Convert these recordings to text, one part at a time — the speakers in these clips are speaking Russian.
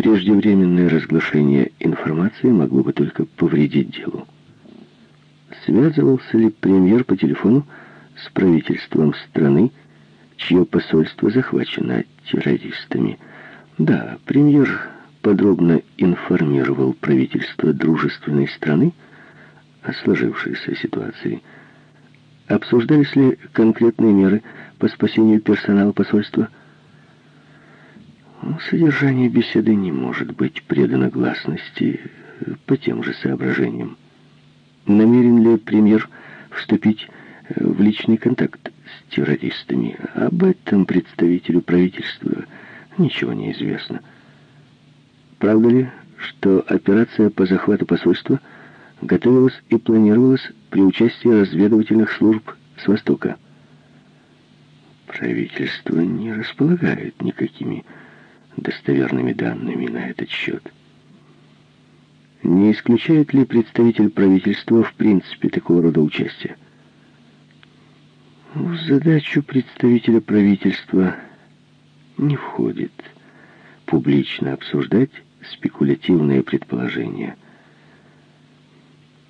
преждевременное разглашение информации могло бы только повредить делу. Связывался ли премьер по телефону с правительством страны, чье посольство захвачено террористами? Да, премьер подробно информировал правительство дружественной страны о сложившейся ситуации. Обсуждались ли конкретные меры по спасению персонала посольства? Содержание беседы не может быть предано гласности по тем же соображениям. Намерен ли премьер вступить в личный контакт с террористами? Об этом представителю правительства ничего не известно. Правда ли, что операция по захвату посольства готовилась и планировалась при участии разведывательных служб с Востока? Правительство не располагает никакими достоверными данными на этот счет. Не исключает ли представитель правительства в принципе такого рода участия? В задачу представителя правительства не входит публично обсуждать спекулятивные предположения.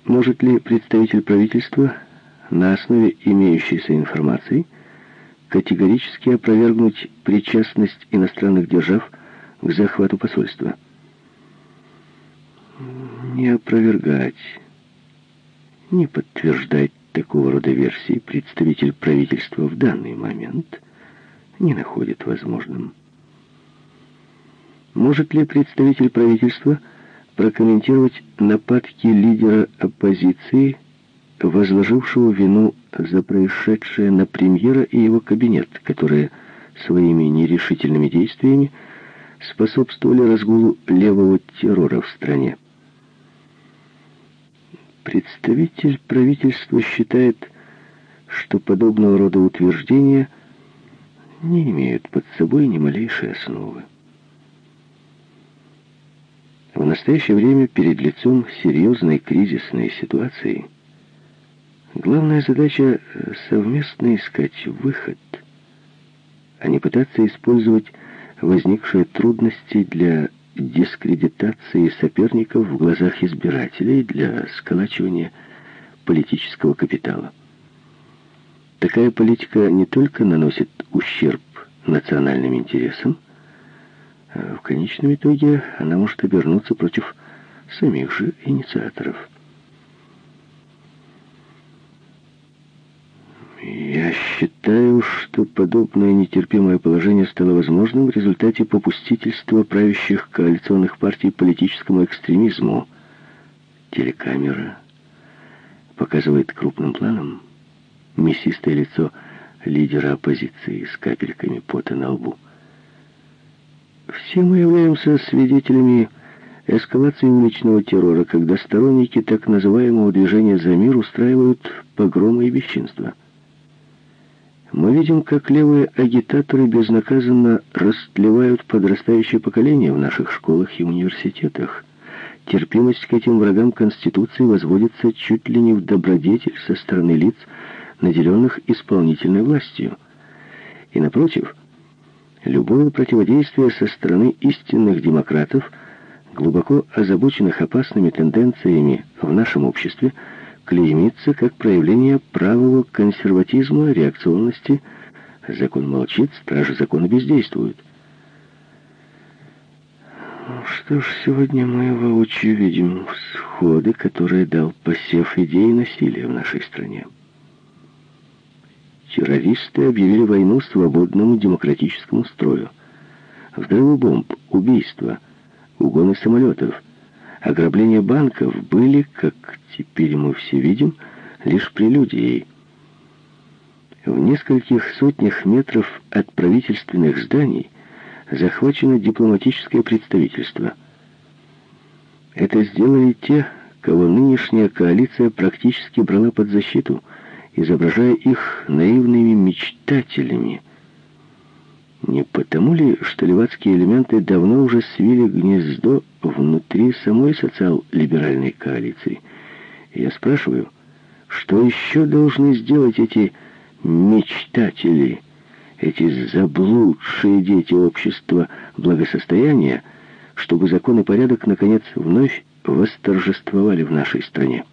Может ли представитель правительства на основе имеющейся информации категорически опровергнуть причастность иностранных держав к захвату посольства? Не опровергать, не подтверждать такого рода версии представитель правительства в данный момент не находит возможным. Может ли представитель правительства прокомментировать нападки лидера оппозиции, возложившего вину за происшедшее на премьера и его кабинет, которые своими нерешительными действиями способствовали разгулу левого террора в стране? Представитель правительства считает, что подобного рода утверждения не имеют под собой ни малейшей основы. В настоящее время перед лицом серьезной кризисной ситуации главная задача совместно искать выход, а не пытаться использовать возникшие трудности для дискредитации соперников в глазах избирателей для сколачивания политического капитала. Такая политика не только наносит ущерб национальным интересам, а в конечном итоге она может обернуться против самих же инициаторов. Я считаю, что подобное нетерпимое положение стало возможным в результате попустительства правящих коалиционных партий политическому экстремизму. Телекамера показывает крупным планом мясистое лицо лидера оппозиции с капельками пота на лбу. Все мы являемся свидетелями эскалации уличного террора, когда сторонники так называемого движения «За мир» устраивают погромы и бесчинства. Мы видим, как левые агитаторы безнаказанно растлевают подрастающее поколение в наших школах и университетах. Терпимость к этим врагам Конституции возводится чуть ли не в добродетель со стороны лиц, наделенных исполнительной властью. И напротив, любое противодействие со стороны истинных демократов, глубоко озабоченных опасными тенденциями в нашем обществе, клеймится как проявление правого консерватизма, реакционности. Закон молчит, стражи закона бездействуют. Что ж, сегодня мы воочию видим всходы, которые дал посев идеи насилия в нашей стране. Террористы объявили войну свободному демократическому строю. Взрывы бомб, убийства, угоны самолетов, ограбления банков были, как теперь мы все видим, лишь прелюдией. В нескольких сотнях метров от правительственных зданий захвачено дипломатическое представительство. Это сделали те, кого нынешняя коалиция практически брала под защиту – изображая их наивными мечтателями. Не потому ли, что левацкие элементы давно уже свили гнездо внутри самой социал-либеральной коалиции? я спрашиваю, что еще должны сделать эти мечтатели, эти заблудшие дети общества благосостояния, чтобы закон и порядок, наконец, вновь восторжествовали в нашей стране.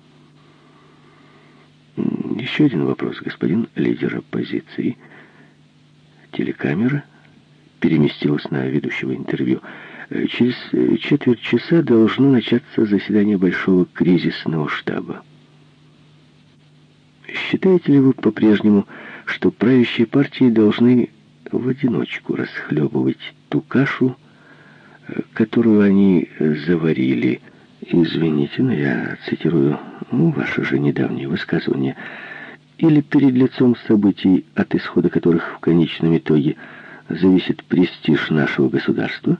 Еще один вопрос, господин лидер оппозиции. Телекамера переместилась на ведущего интервью. Через четверть часа должно начаться заседание Большого кризисного штаба. Считаете ли вы по-прежнему, что правящие партии должны в одиночку расхлебывать ту кашу, которую они заварили? Извините, но я цитирую ну, ваше же недавнее высказывание. Или перед лицом событий, от исхода которых в конечном итоге зависит престиж нашего государства,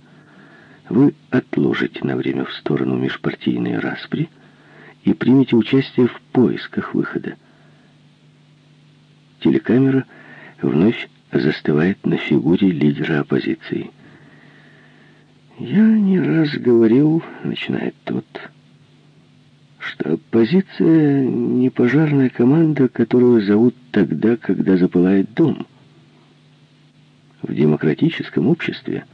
вы отложите на время в сторону межпартийные распри и примете участие в поисках выхода телекамера вновь застывает на фигуре лидера оппозиции. «Я не раз говорил, — начинает тот, — что оппозиция не пожарная команда, которую зовут тогда, когда запылает дом. В демократическом обществе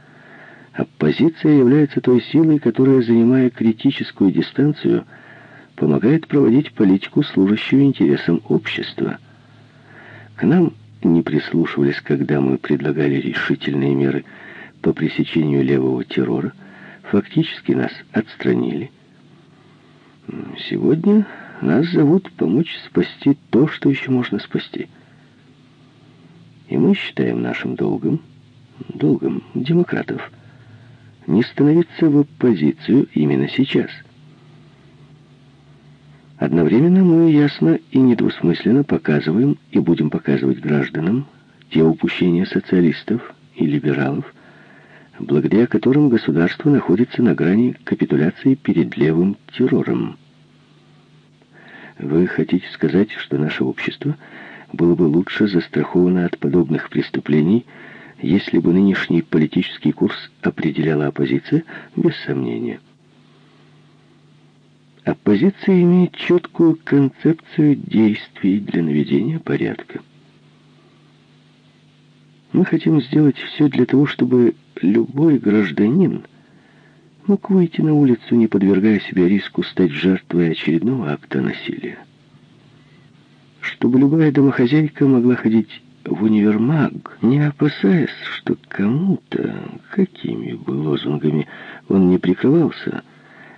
оппозиция является той силой, которая, занимая критическую дистанцию, помогает проводить политику, служащую интересам общества — к нам не прислушивались, когда мы предлагали решительные меры по пресечению левого террора. Фактически нас отстранили. Сегодня нас зовут помочь спасти то, что еще можно спасти. И мы считаем нашим долгом, долгом демократов, не становиться в оппозицию именно сейчас – Одновременно мы ясно и недвусмысленно показываем и будем показывать гражданам те упущения социалистов и либералов, благодаря которым государство находится на грани капитуляции перед левым террором. Вы хотите сказать, что наше общество было бы лучше застраховано от подобных преступлений, если бы нынешний политический курс определяла оппозиция, без сомнения. Оппозиция имеет четкую концепцию действий для наведения порядка. Мы хотим сделать все для того, чтобы любой гражданин мог выйти на улицу, не подвергая себя риску стать жертвой очередного акта насилия. Чтобы любая домохозяйка могла ходить в универмаг, не опасаясь, что кому-то, какими бы лозунгами он не прикрывался,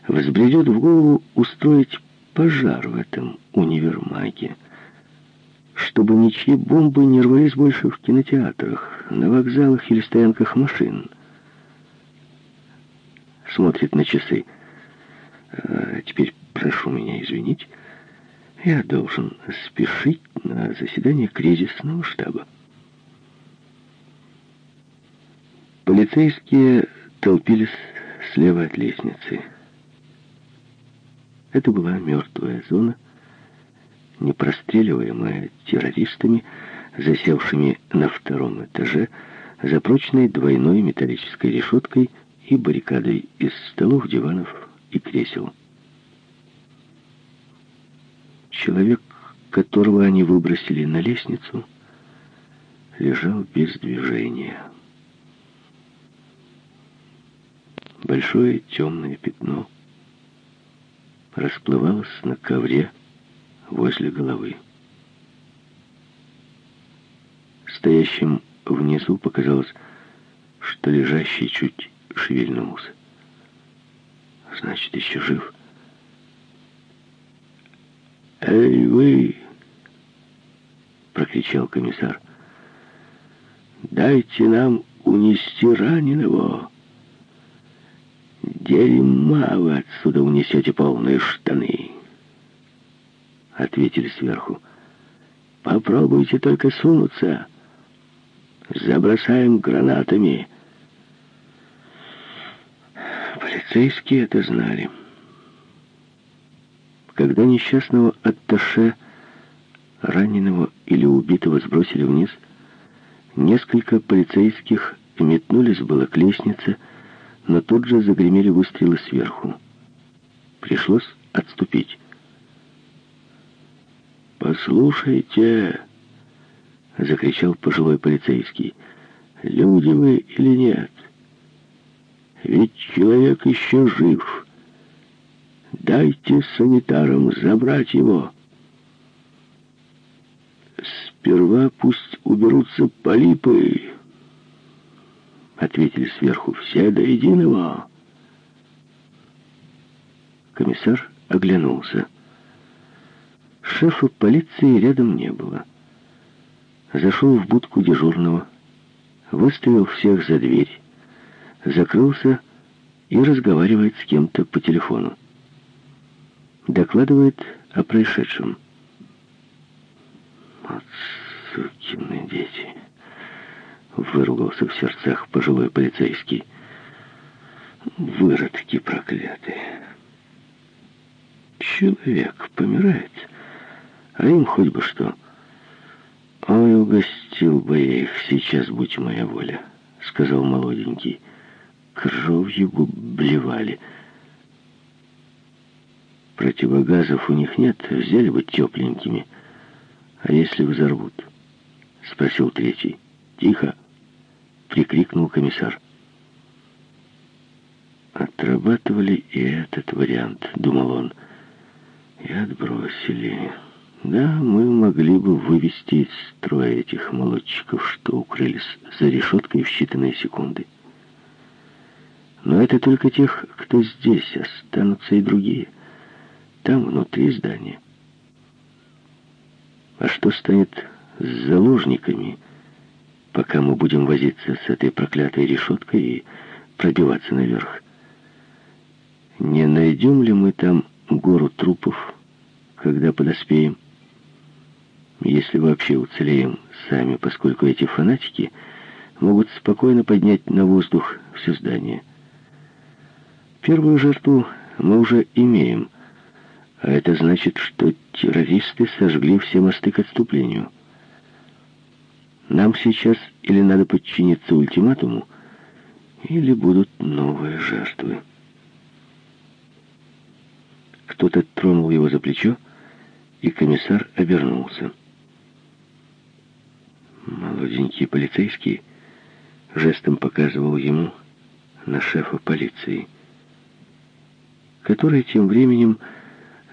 взбредет в голову устроить пожар в этом универмаге, чтобы ничьи бомбы не рвались больше в кинотеатрах, на вокзалах или стоянках машин. Смотрит на часы. А теперь прошу меня извинить. Я должен спешить на заседание кризисного штаба. Полицейские толпились слева от лестницы. Это была мертвая зона, не простреливаемая террористами, засевшими на втором этаже за прочной двойной металлической решеткой и баррикадой из столов, диванов и кресел. Человек, которого они выбросили на лестницу, лежал без движения. Большое темное пятно — расплывалась на ковре возле головы. Стоящим внизу показалось, что лежащий чуть шевельнулся. Значит, еще жив. «Эй, вы!» — прокричал комиссар. «Дайте нам унести раненого!» «Дерьма вы отсюда унесете полные штаны!» Ответили сверху. «Попробуйте только сунуться. Забросаем гранатами». Полицейские это знали. Когда несчастного атташе, раненого или убитого сбросили вниз, несколько полицейских метнулись было к лестнице, но тут же загремели выстрелы сверху. Пришлось отступить. «Послушайте!» — закричал пожилой полицейский. «Люди вы или нет? Ведь человек еще жив. Дайте санитарам забрать его. Сперва пусть уберутся полипы, ответили сверху все до единого. Комиссар оглянулся. Шефа полиции рядом не было. Зашел в будку дежурного, выставил всех за дверь, закрылся и разговаривает с кем-то по телефону. Докладывает о происшедшем. «Вот сукины дети!» — выругался в сердцах пожилой полицейский. «Выродки проклятые!» Человек помирает, а им хоть бы что. Ой, угостил бы я их сейчас, будь моя воля, сказал молоденький. Кровью бы блевали. Противогазов у них нет, взяли бы тепленькими. А если взорвут? Спросил третий. Тихо, прикрикнул комиссар. Отрабатывали и этот вариант, думал он и отбросили. Да, мы могли бы вывести из строя этих молодчиков, что укрылись за решеткой в считанные секунды. Но это только тех, кто здесь, останутся и другие. Там, внутри здания. А что станет с заложниками, пока мы будем возиться с этой проклятой решеткой и пробиваться наверх? Не найдем ли мы там гору трупов, когда подоспеем. Если вообще уцелеем сами, поскольку эти фанатики могут спокойно поднять на воздух все здание. Первую жертву мы уже имеем, а это значит, что террористы сожгли все мосты к отступлению. Нам сейчас или надо подчиниться ультиматуму, или будут новые жертвы. Кто-то тронул его за плечо, и комиссар обернулся. Молоденький полицейский жестом показывал ему на шефа полиции, который тем временем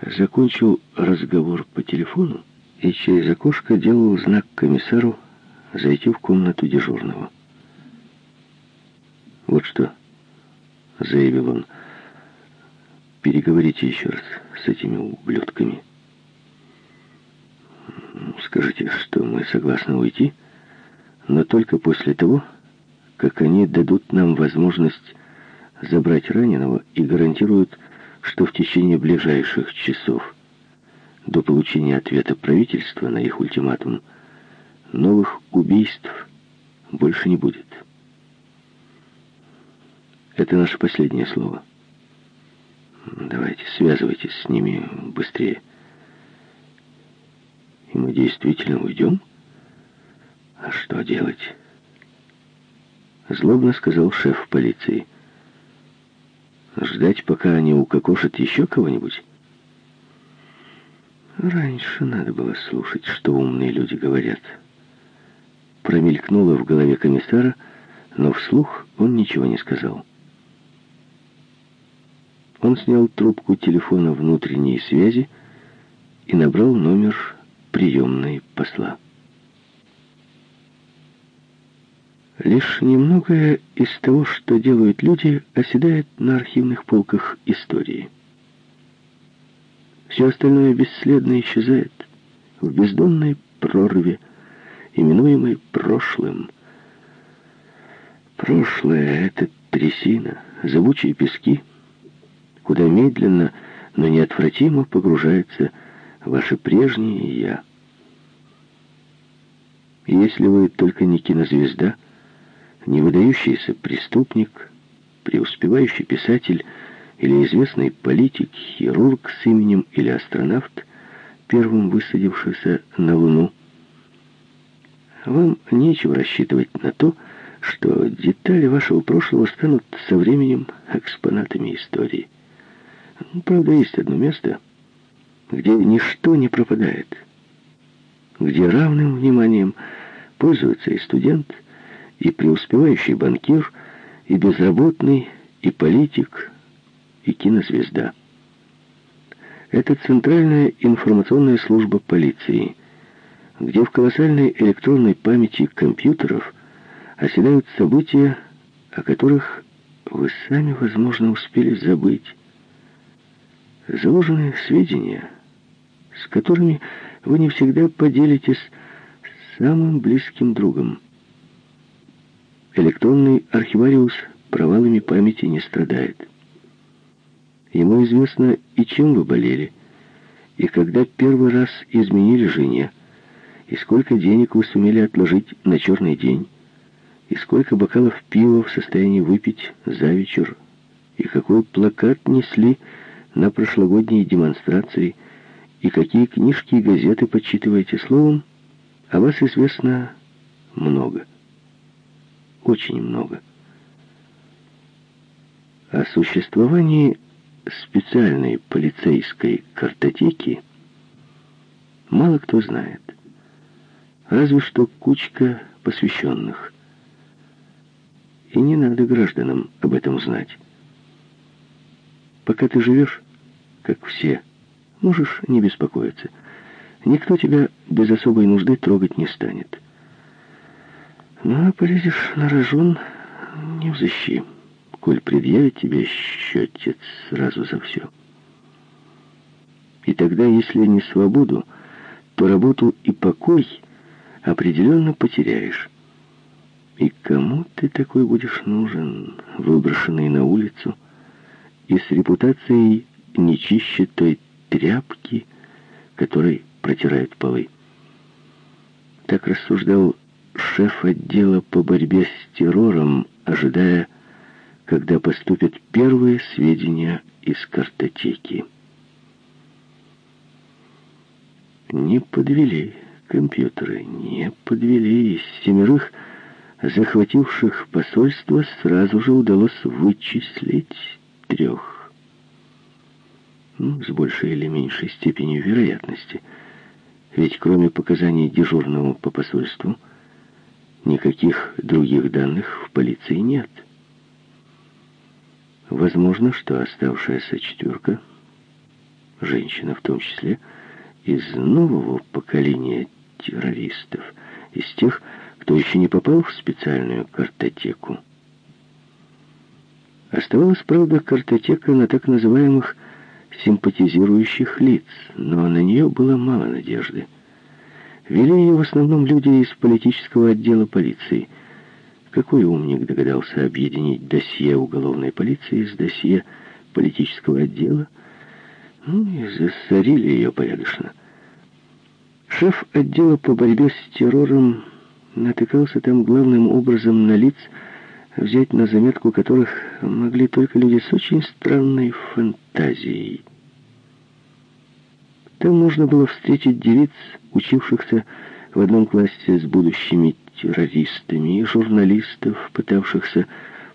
закончил разговор по телефону и через окошко делал знак комиссару зайти в комнату дежурного. «Вот что», — заявил он, — Переговорите еще раз с этими ублюдками. Скажите, что мы согласны уйти, но только после того, как они дадут нам возможность забрать раненого и гарантируют, что в течение ближайших часов до получения ответа правительства на их ультиматум новых убийств больше не будет. Это наше последнее слово. Давайте, связывайтесь с ними быстрее. И мы действительно уйдем? А что делать? Злобно сказал шеф полиции. Ждать, пока они укокошат еще кого-нибудь? Раньше надо было слушать, что умные люди говорят. Промелькнуло в голове комиссара, но вслух он ничего не сказал. Он снял трубку телефона внутренней связи и набрал номер приемной посла. Лишь немногое из того, что делают люди, оседает на архивных полках истории. Все остальное бесследно исчезает в бездонной прорве, именуемой прошлым. Прошлое — это трясина, зыбучие пески — куда медленно, но неотвратимо погружается ваше прежнее «я». если вы только не кинозвезда, не выдающийся преступник, преуспевающий писатель или известный политик, хирург с именем или астронавт, первым высадившийся на Луну, вам нечего рассчитывать на то, что детали вашего прошлого станут со временем экспонатами истории. Правда, есть одно место, где ничто не пропадает, где равным вниманием пользуется и студент, и преуспевающий банкир, и безработный, и политик, и кинозвезда. Это центральная информационная служба полиции, где в колоссальной электронной памяти компьютеров оседают события, о которых вы сами, возможно, успели забыть. Заложенные сведения, с которыми вы не всегда поделитесь с самым близким другом. Электронный архивариус провалами памяти не страдает. Ему известно и чем вы болели, и когда первый раз изменили жене, и сколько денег вы сумели отложить на черный день, и сколько бокалов пива в состоянии выпить за вечер, и какой плакат несли на прошлогодней демонстрации, и какие книжки и газеты подсчитываете словом, о вас известно много. Очень много. О существовании специальной полицейской картотеки мало кто знает. Разве что кучка посвященных. И не надо гражданам об этом знать. Пока ты живешь, как все, можешь не беспокоиться. Никто тебя без особой нужды трогать не станет. Ну, а полезешь на рожон, не взыщи коль предъявит тебе счетец сразу за все. И тогда, если не свободу, то работу и покой определенно потеряешь. И кому ты такой будешь нужен, выброшенный на улицу, и с репутацией не той тряпки, которой протирают полы? Так рассуждал шеф отдела по борьбе с террором, ожидая, когда поступят первые сведения из картотеки. Не подвели компьютеры, не подвели. Из семерых захвативших посольство сразу же удалось вычислить трех. Ну, с большей или меньшей степенью вероятности. Ведь кроме показаний дежурного по посольству, никаких других данных в полиции нет. Возможно, что оставшаяся четверка, женщина в том числе, из нового поколения террористов, из тех, кто еще не попал в специальную картотеку. Оставалась, правда, картотека на так называемых симпатизирующих лиц, но на нее было мало надежды. Вели ее в основном люди из политического отдела полиции – какой умник догадался объединить досье уголовной полиции с досье политического отдела? Ну и засорили ее порядочно. Шеф отдела по борьбе с террором натыкался там главным образом на лиц, взять на заметку которых могли только люди с очень странной фантазией. Там можно было встретить девиц, учившихся в одном классе с будущими террористами и журналистов, пытавшихся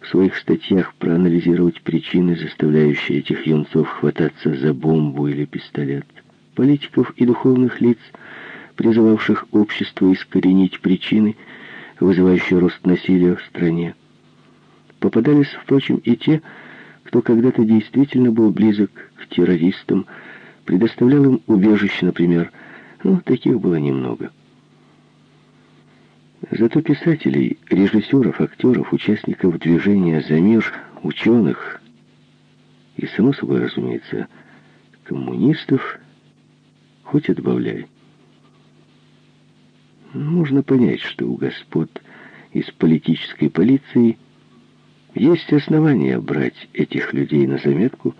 в своих статьях проанализировать причины, заставляющие этих юнцов хвататься за бомбу или пистолет, политиков и духовных лиц, призывавших общество искоренить причины, вызывающие рост насилия в стране. Попадались, впрочем, и те, кто когда-то действительно был близок к террористам, предоставлял им убежище, например, ну, таких было немного. Зато писателей, режиссеров, актеров, участников движения «За мир», ученых и, само собой, разумеется, коммунистов хоть отбавляй. Можно понять, что у господ из политической полиции есть основания брать этих людей на заметку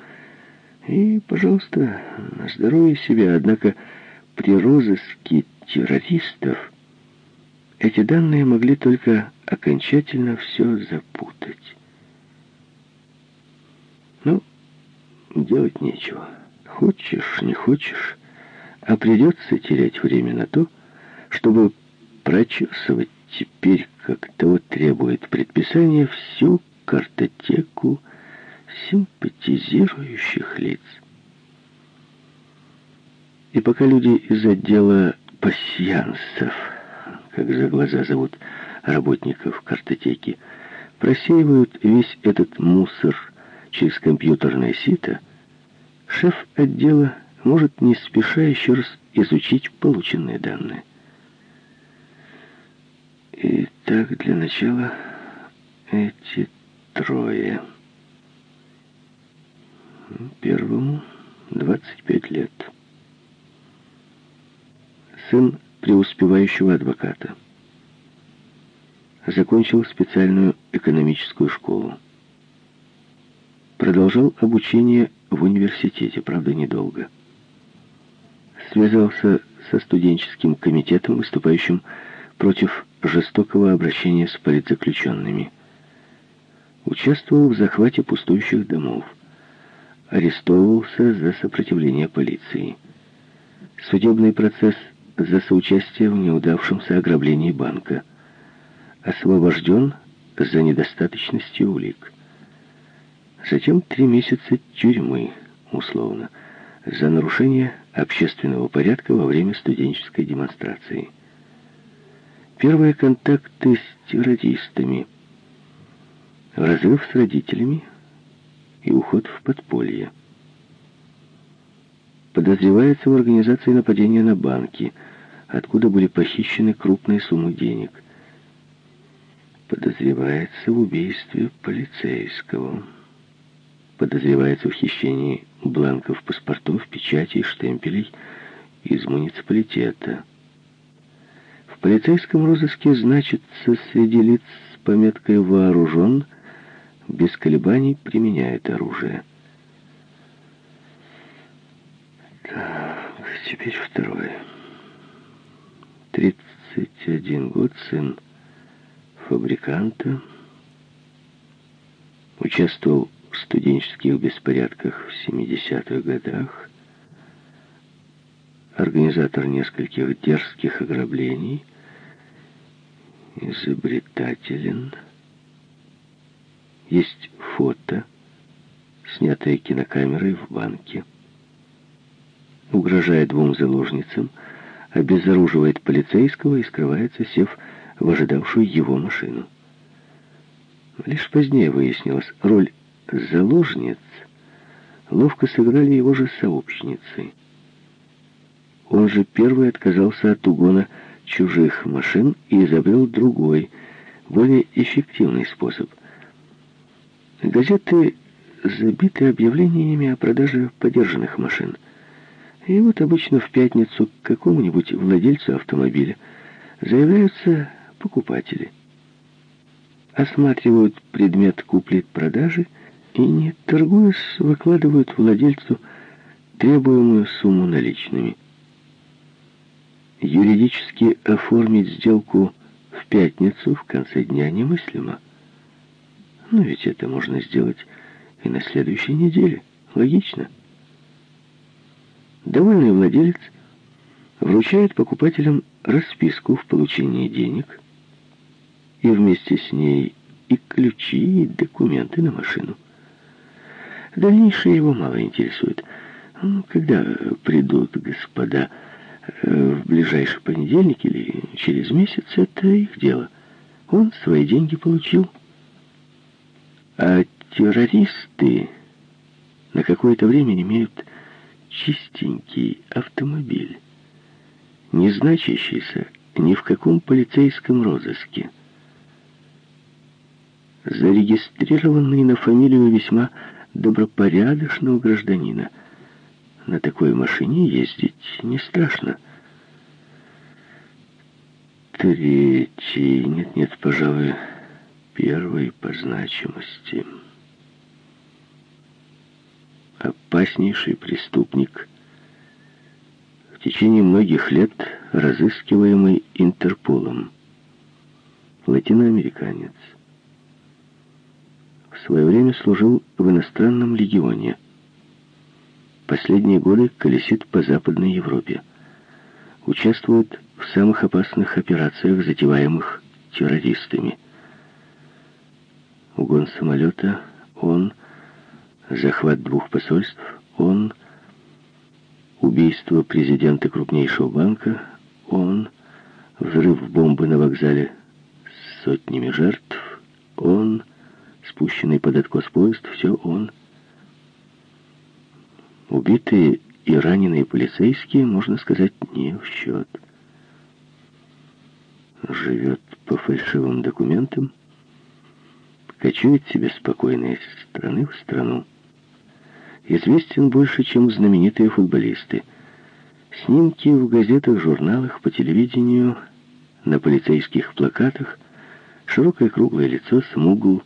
и, пожалуйста, на здоровье себя. Однако при розыске террористов эти данные могли только окончательно все запутать. Ну, делать нечего. Хочешь, не хочешь, а придется терять время на то, чтобы прочесывать теперь, как того требует предписание, всю картотеку симпатизирующих лиц. И пока люди из отдела пассиансов как за глаза зовут работников картотеки, просеивают весь этот мусор через компьютерное сито, шеф отдела может не спеша еще раз изучить полученные данные. Итак, для начала эти трое. Первому 25 лет. Сын преуспевающего адвоката. Закончил специальную экономическую школу. Продолжал обучение в университете, правда, недолго. Связался со студенческим комитетом, выступающим против жестокого обращения с политзаключенными. Участвовал в захвате пустующих домов. Арестовывался за сопротивление полиции. Судебный процесс за соучастие в неудавшемся ограблении банка. Освобожден за недостаточностью улик. Затем три месяца тюрьмы, условно, за нарушение общественного порядка во время студенческой демонстрации. Первые контакты с террористами, разрыв с родителями и уход в подполье. Подозревается в организации нападения на банки, откуда были похищены крупные суммы денег. Подозревается в убийстве полицейского подозревается в хищении бланков паспортов, печатей, штемпелей из муниципалитета. В полицейском розыске значится среди лиц с пометкой «вооружен», без колебаний применяет оружие. Так, теперь второе. 31 год, сын фабриканта. Участвовал в студенческих беспорядках в 70-х годах, организатор нескольких дерзких ограблений, изобретателен. Есть фото, снятое кинокамерой в банке. Угрожая двум заложницам, обезоруживает полицейского и скрывается, сев в ожидавшую его машину. Лишь позднее выяснилось, роль заложниц ловко сыграли его же сообщницы. Он же первый отказался от угона чужих машин и изобрел другой, более эффективный способ. Газеты забиты объявлениями о продаже подержанных машин. И вот обычно в пятницу к какому-нибудь владельцу автомобиля заявляются покупатели. Осматривают предмет купли-продажи и, не торгуясь, выкладывают владельцу требуемую сумму наличными. Юридически оформить сделку в пятницу в конце дня немыслимо. Но ведь это можно сделать и на следующей неделе. Логично. Довольный владелец вручает покупателям расписку в получении денег и вместе с ней и ключи, и документы на машину. Дальнейшее его мало интересует. Ну, когда придут господа э, в ближайший понедельник или через месяц, это их дело. Он свои деньги получил. А террористы на какое-то время имеют чистенький автомобиль, не значащийся ни в каком полицейском розыске. Зарегистрированный на фамилию весьма добропорядочного гражданина. На такой машине ездить не страшно. Третий, нет-нет, пожалуй, первый по значимости. Опаснейший преступник, в течение многих лет разыскиваемый Интерполом. Латиноамериканец в свое время служил в иностранном легионе. Последние годы колесит по Западной Европе. Участвует в самых опасных операциях, затеваемых террористами. Угон самолета, он, захват двух посольств, он, убийство президента крупнейшего банка, он, взрыв бомбы на вокзале с сотнями жертв, он, спущенный под откос поезд, все он — Убитые и раненые полицейские, можно сказать, не в счет. Живет по фальшивым документам, кочует себе спокойно из страны в страну. Известен больше, чем знаменитые футболисты. Снимки в газетах, журналах, по телевидению, на полицейских плакатах, широкое круглое лицо, смугл,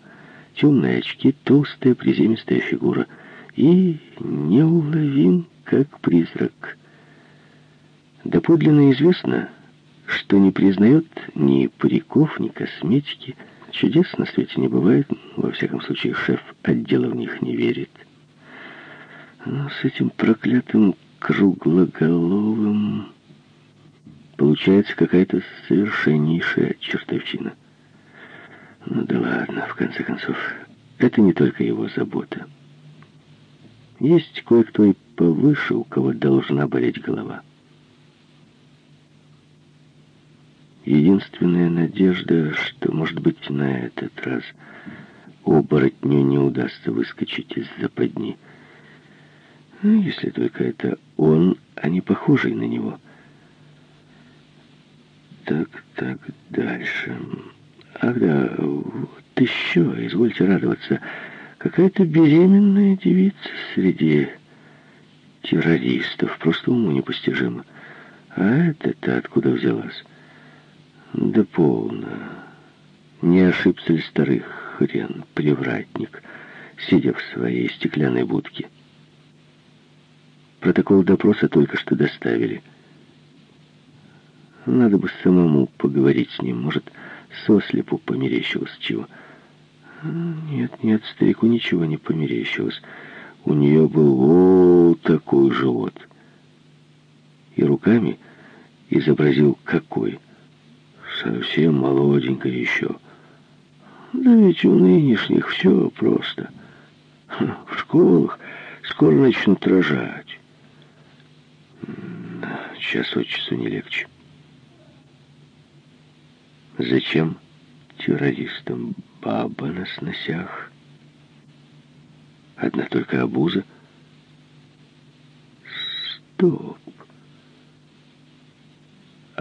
темные очки, толстая приземистая фигура и неуловим, как призрак. Доподлинно известно, что не признает ни париков, ни косметики, Чудес на свете не бывает, во всяком случае шеф отдела в них не верит. Но с этим проклятым круглоголовым получается какая-то совершеннейшая чертовщина. Ну да ладно, в конце концов, это не только его забота. Есть кое-кто и повыше, у кого должна болеть голова. Единственная надежда, что, может быть, на этот раз оборотню не удастся выскочить из западни. Ну, если только это он, а не похожий на него. Так, так, дальше. Ах да, вот еще, извольте радоваться, какая-то беременная девица среди террористов, просто уму непостижимо. А это-то откуда взялась? Да полно. Не ошибся ли старый хрен, привратник, сидя в своей стеклянной будке? Протокол допроса только что доставили. Надо бы самому поговорить с ним. Может, сослепу померещилось чего. Нет, нет, старику ничего не померещилось. У нее был вот такой живот. И руками изобразил какой совсем молоденькая еще. Да ведь у нынешних все просто. В школах скоро начнут рожать. Час от часу не легче. Зачем террористам баба на сносях? Одна только обуза. Стоп.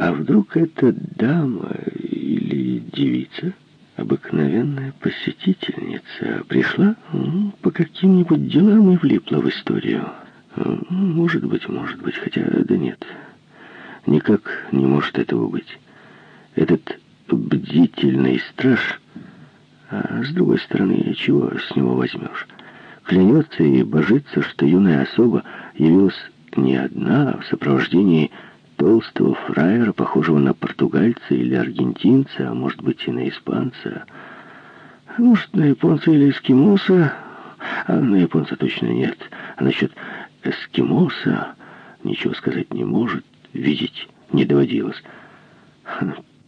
А вдруг эта дама или девица, обыкновенная посетительница, пришла ну, по каким-нибудь делам и влипла в историю? Может быть, может быть, хотя да нет. Никак не может этого быть. Этот бдительный страж, а с другой стороны, чего с него возьмешь? Клянется и божится, что юная особа явилась не одна, а в сопровождении толстого фраера, похожего на португальца или аргентинца, а может быть и на испанца. Может, на японца или эскимоса, а на японца точно нет. А насчет эскимоса ничего сказать не может, видеть не доводилось.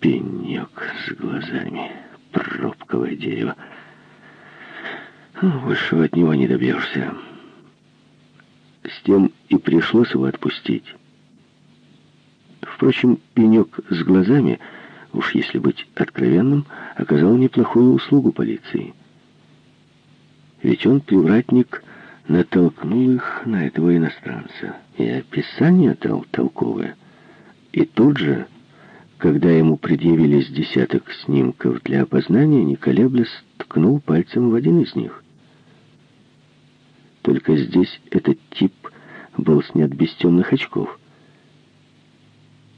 Пенек с глазами, пробковое дерево. Высшего от него не добьешься. С тем и пришлось его отпустить. Впрочем, пенек с глазами, уж если быть откровенным, оказал неплохую услугу полиции. Ведь он, привратник, натолкнул их на этого иностранца. И описание дал толковое. И тут же, когда ему предъявились десяток снимков для опознания, не колеблясь, ткнул пальцем в один из них. Только здесь этот тип был снят без темных очков —